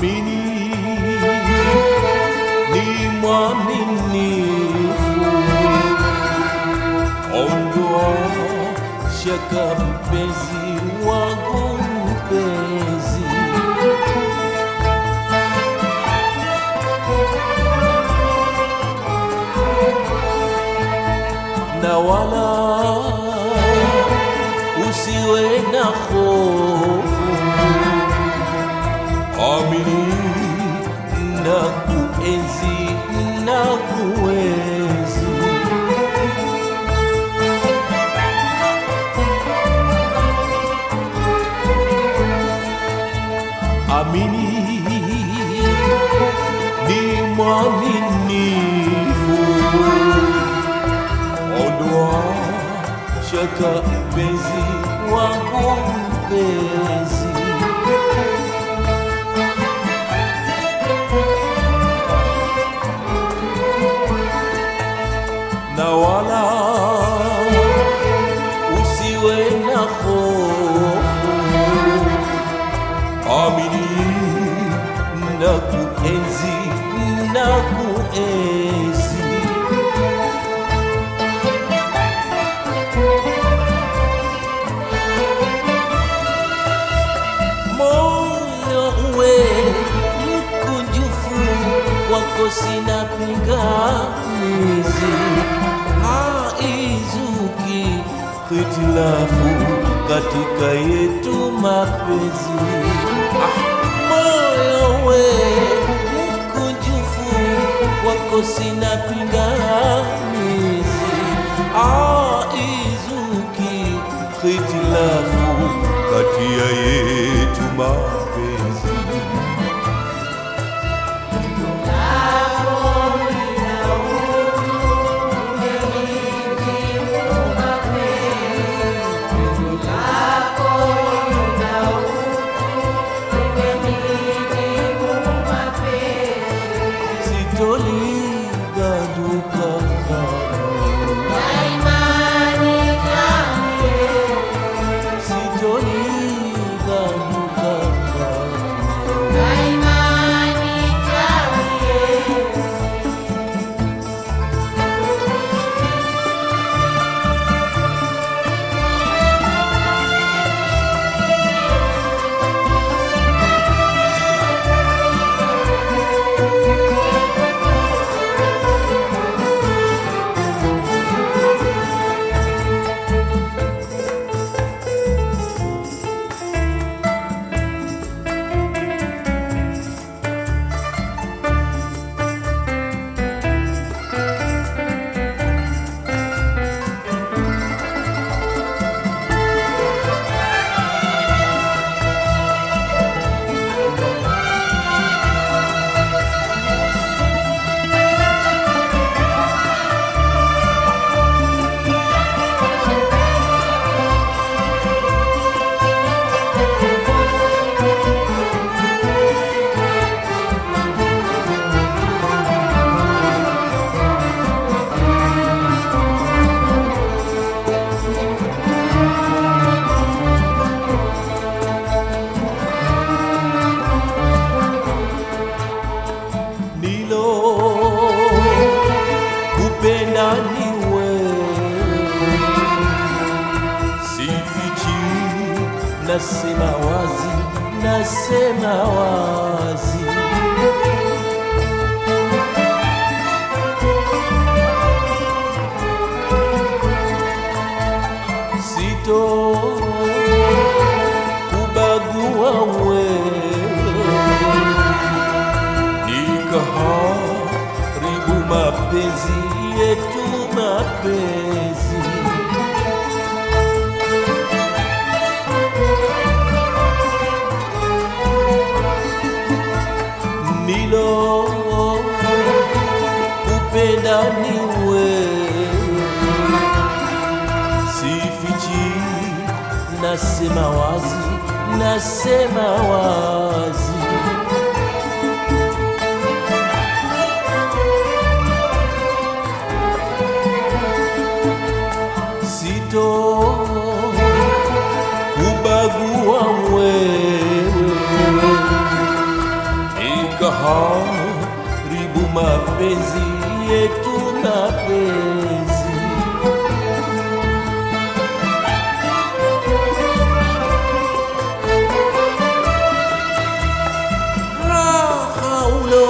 amini ni mwaminifu, ondoa shaka mpenzi wangu mpenzi, na wala amini ni mwaminifu ondoa shaka mpenzi wangu mpenzi wako sina pingamizi haizuki hitilafu katika yetu mapenzi. Ah, moyo we mkunjufu wako sina pingamizi haizuki hitilafu kati yetu mapenzi pezi e tu na pezi. Milo o peda ni we. Si fiti na semawazi na mapenzi yetu mapenzi. Raha ulo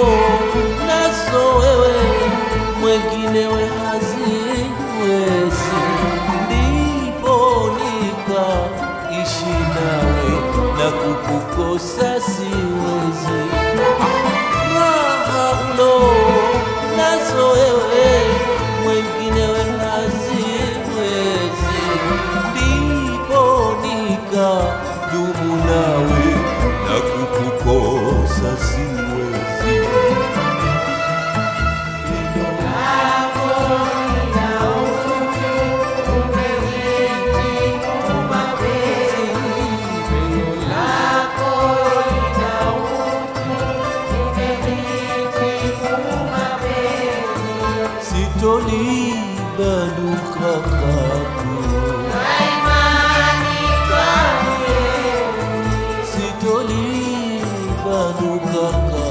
nazo wewe mwenginewe haziwezi. Ndipo nikaishi nawe na kukukosa Mutlaka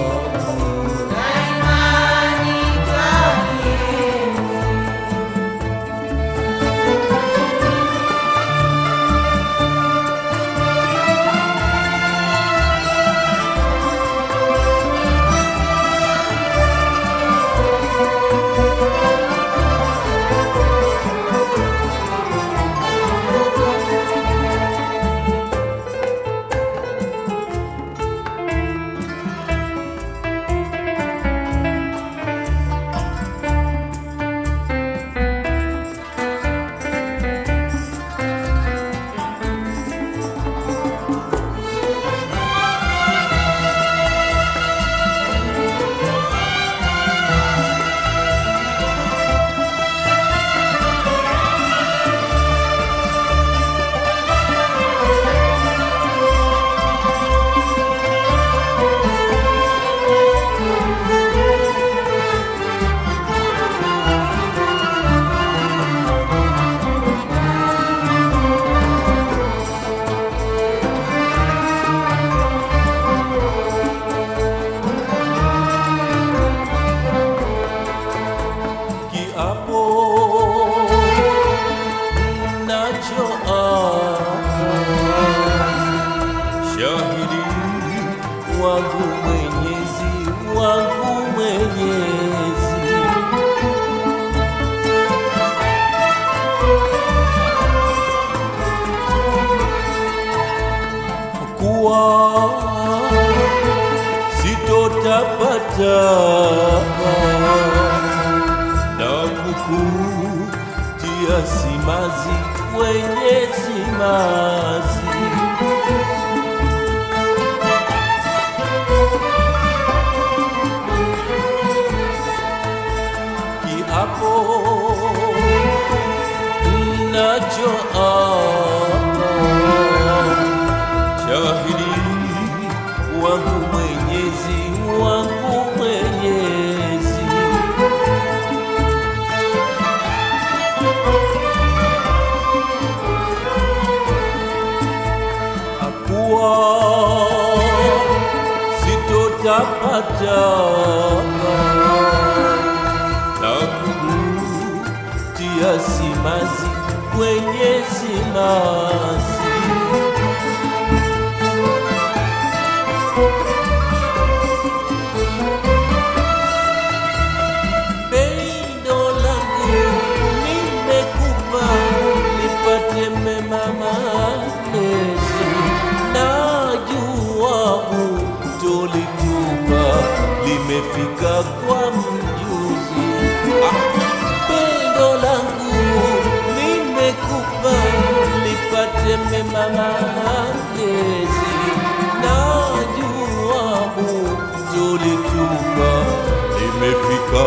shahidi wangu mwenyezi wangu mwenyezi. Kuwa sitotapata na kukutia simazi kwenye simazi shahidi wangu mwenyezi wangu mwenyezi. Akuwa sitotapata na kutia simazi kwenye simazi limefika kwa mjuzi. Ah, pendo langu nimekupa nipate mema malezi najua utolitupa limefika